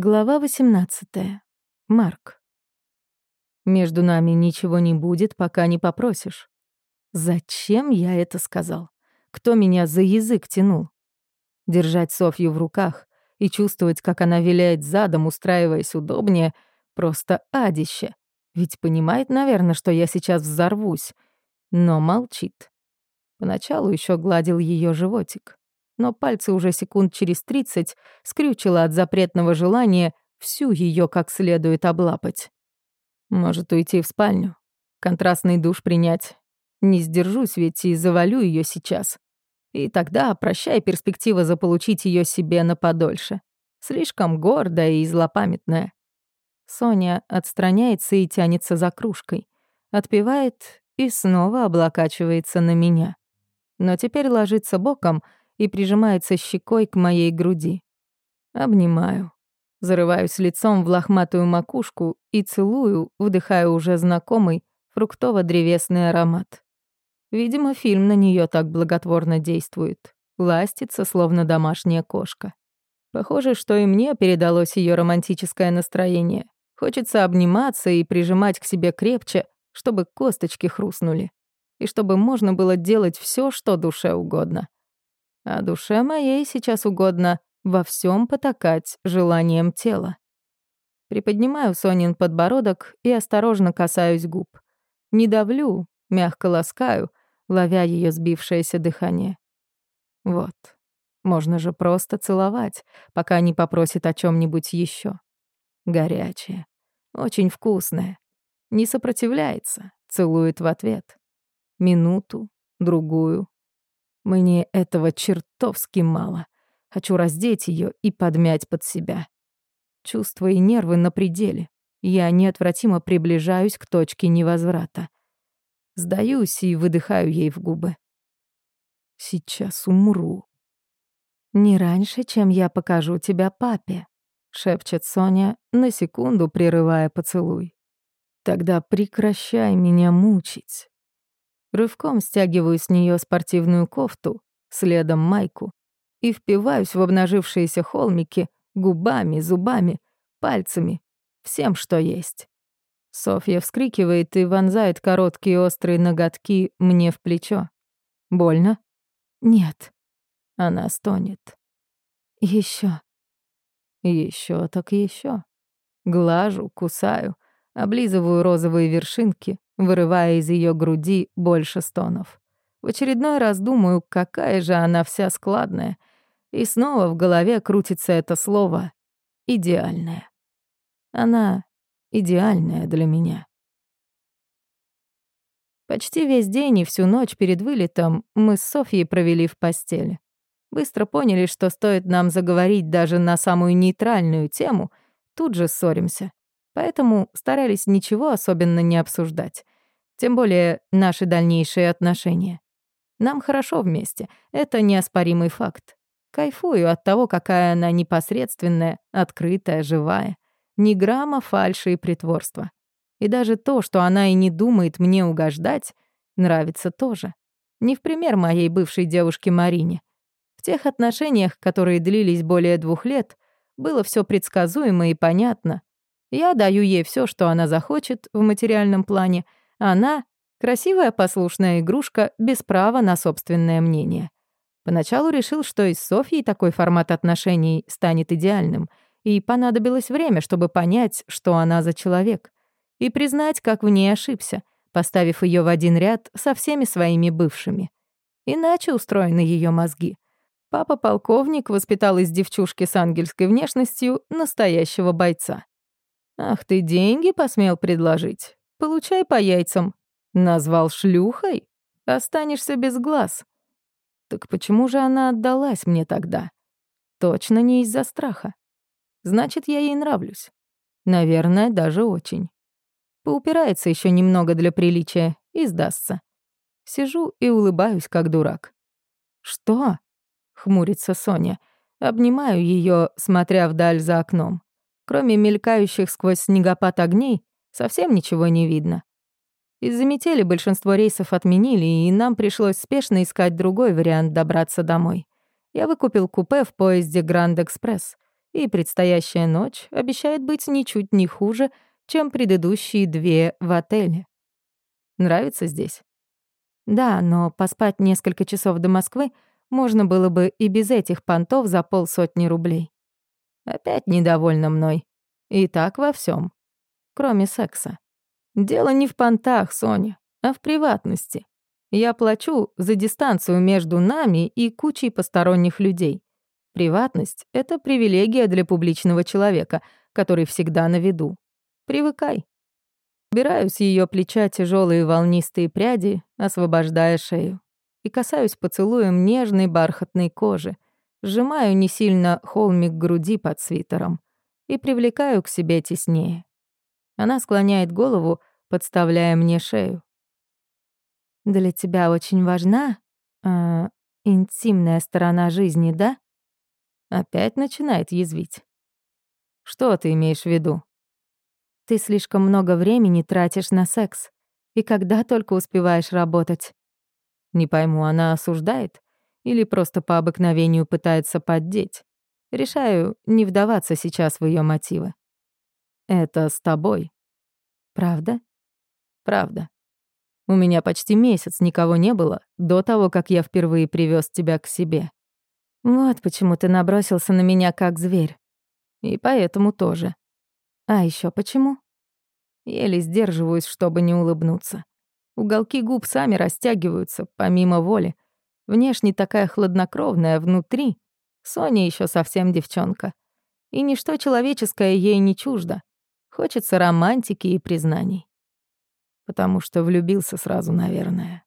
Глава 18. Марк. Между нами ничего не будет, пока не попросишь. Зачем я это сказал? Кто меня за язык тянул? Держать Софью в руках и чувствовать, как она виляет задом, устраиваясь удобнее, просто адище. Ведь понимает, наверное, что я сейчас взорвусь, но молчит. Поначалу еще гладил ее животик но пальцы уже секунд через тридцать скрючило от запретного желания всю ее как следует облапать. Может, уйти в спальню, контрастный душ принять. Не сдержусь ведь и завалю ее сейчас. И тогда прощай перспектива заполучить ее себе на подольше. Слишком гордая и злопамятная. Соня отстраняется и тянется за кружкой. Отпивает и снова облокачивается на меня. Но теперь ложится боком — и прижимается щекой к моей груди. Обнимаю. Зарываюсь лицом в лохматую макушку и целую, вдыхая уже знакомый фруктово-древесный аромат. Видимо, фильм на нее так благотворно действует. Ластится, словно домашняя кошка. Похоже, что и мне передалось ее романтическое настроение. Хочется обниматься и прижимать к себе крепче, чтобы косточки хрустнули. И чтобы можно было делать все, что душе угодно а душе моей сейчас угодно во всем потакать желанием тела. Приподнимаю Сонин подбородок и осторожно касаюсь губ. Не давлю, мягко ласкаю, ловя ее сбившееся дыхание. Вот. Можно же просто целовать, пока не попросит о чем нибудь еще. Горячее. Очень вкусное. Не сопротивляется, целует в ответ. Минуту, другую, мне этого чертовски мало. Хочу раздеть ее и подмять под себя. Чувства и нервы на пределе. Я неотвратимо приближаюсь к точке невозврата. Сдаюсь и выдыхаю ей в губы. Сейчас умру. «Не раньше, чем я покажу тебя папе», — шепчет Соня, на секунду прерывая поцелуй. «Тогда прекращай меня мучить». Рывком стягиваю с нее спортивную кофту, следом майку, и впиваюсь в обнажившиеся холмики губами, зубами, пальцами, всем, что есть. Софья вскрикивает и вонзает короткие острые ноготки мне в плечо. Больно? Нет. Она стонет. Еще. Еще так еще. Глажу, кусаю, облизываю розовые вершинки, вырывая из ее груди больше стонов. В очередной раз думаю, какая же она вся складная. И снова в голове крутится это слово «идеальная». Она идеальная для меня. Почти весь день и всю ночь перед вылетом мы с Софьей провели в постели. Быстро поняли, что стоит нам заговорить даже на самую нейтральную тему, тут же ссоримся поэтому старались ничего особенно не обсуждать. Тем более наши дальнейшие отношения. Нам хорошо вместе, это неоспоримый факт. Кайфую от того, какая она непосредственная, открытая, живая. Ни грамма фальши и притворства. И даже то, что она и не думает мне угождать, нравится тоже. Не в пример моей бывшей девушке Марине. В тех отношениях, которые длились более двух лет, было все предсказуемо и понятно, я даю ей все, что она захочет в материальном плане. Она — красивая послушная игрушка без права на собственное мнение. Поначалу решил, что и с Софьей такой формат отношений станет идеальным, и понадобилось время, чтобы понять, что она за человек, и признать, как в ней ошибся, поставив ее в один ряд со всеми своими бывшими. Иначе устроены ее мозги. Папа-полковник воспитал из девчушки с ангельской внешностью настоящего бойца. «Ах ты деньги посмел предложить? Получай по яйцам. Назвал шлюхой? Останешься без глаз». Так почему же она отдалась мне тогда? Точно не из-за страха. Значит, я ей нравлюсь. Наверное, даже очень. Поупирается еще немного для приличия и сдастся. Сижу и улыбаюсь, как дурак. «Что?» — хмурится Соня. Обнимаю ее, смотря вдаль за окном. Кроме мелькающих сквозь снегопад огней, совсем ничего не видно. Из-за метели большинство рейсов отменили, и нам пришлось спешно искать другой вариант добраться домой. Я выкупил купе в поезде Гранд Экспресс И предстоящая ночь обещает быть ничуть не хуже, чем предыдущие две в отеле. Нравится здесь? Да, но поспать несколько часов до Москвы можно было бы и без этих понтов за полсотни рублей. Опять недовольна мной. И так во всем, Кроме секса. Дело не в понтах, Соня, а в приватности. Я плачу за дистанцию между нами и кучей посторонних людей. Приватность — это привилегия для публичного человека, который всегда на виду. Привыкай. Убираю с ее плеча тяжелые волнистые пряди, освобождая шею. И касаюсь поцелуем нежной бархатной кожи. Сжимаю не сильно холмик груди под свитером и привлекаю к себе теснее. Она склоняет голову, подставляя мне шею. «Для тебя очень важна э, интимная сторона жизни, да?» Опять начинает язвить. «Что ты имеешь в виду?» Ты слишком много времени тратишь на секс. И когда только успеваешь работать. Не пойму, она осуждает? Или просто по обыкновению пытается поддеть? Решаю не вдаваться сейчас в ее мотивы. Это с тобой. Правда? Правда. У меня почти месяц никого не было до того, как я впервые привез тебя к себе. Вот почему ты набросился на меня как зверь. И поэтому тоже. А еще почему? Еле сдерживаюсь, чтобы не улыбнуться. Уголки губ сами растягиваются, помимо воли. Внешне такая хладнокровная, внутри. Соня еще совсем девчонка. И ничто человеческое ей не чуждо. Хочется романтики и признаний. Потому что влюбился сразу, наверное.